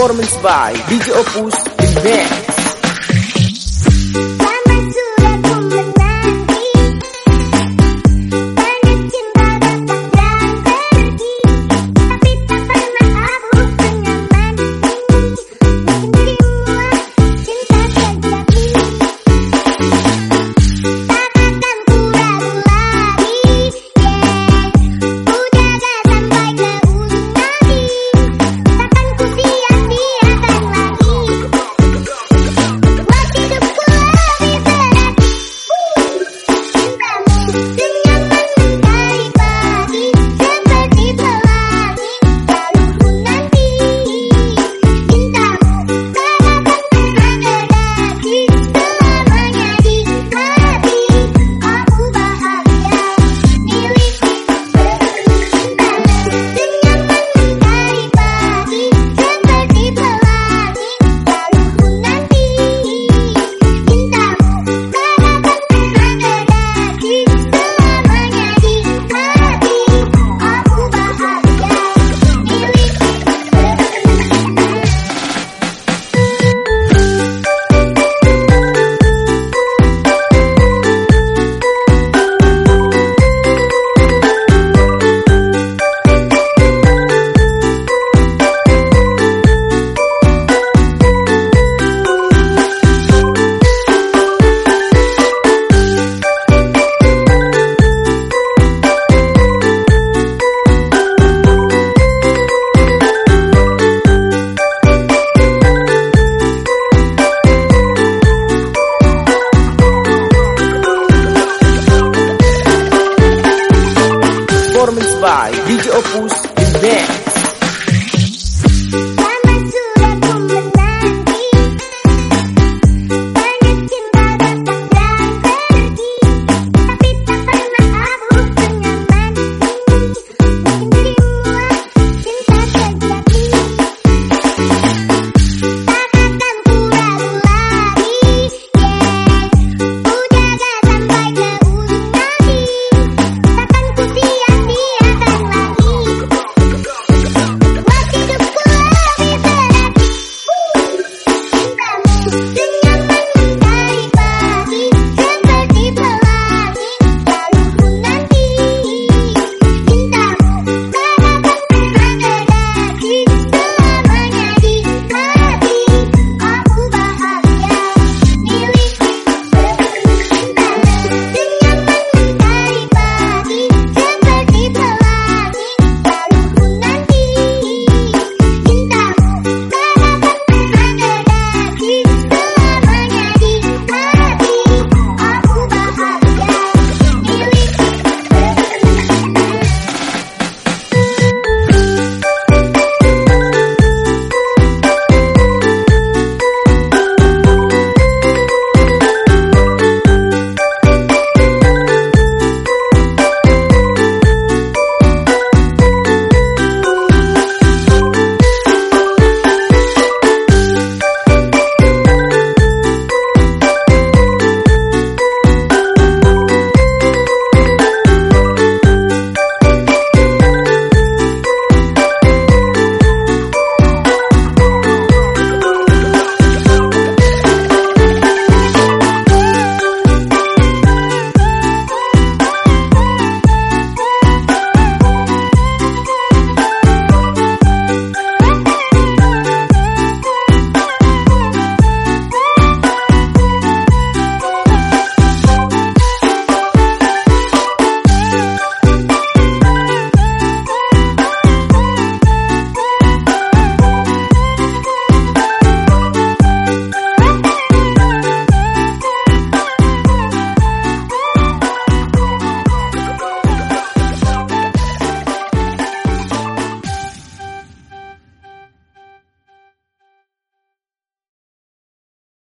performance by DJ Opus in Band. performance by DJ Opus in there.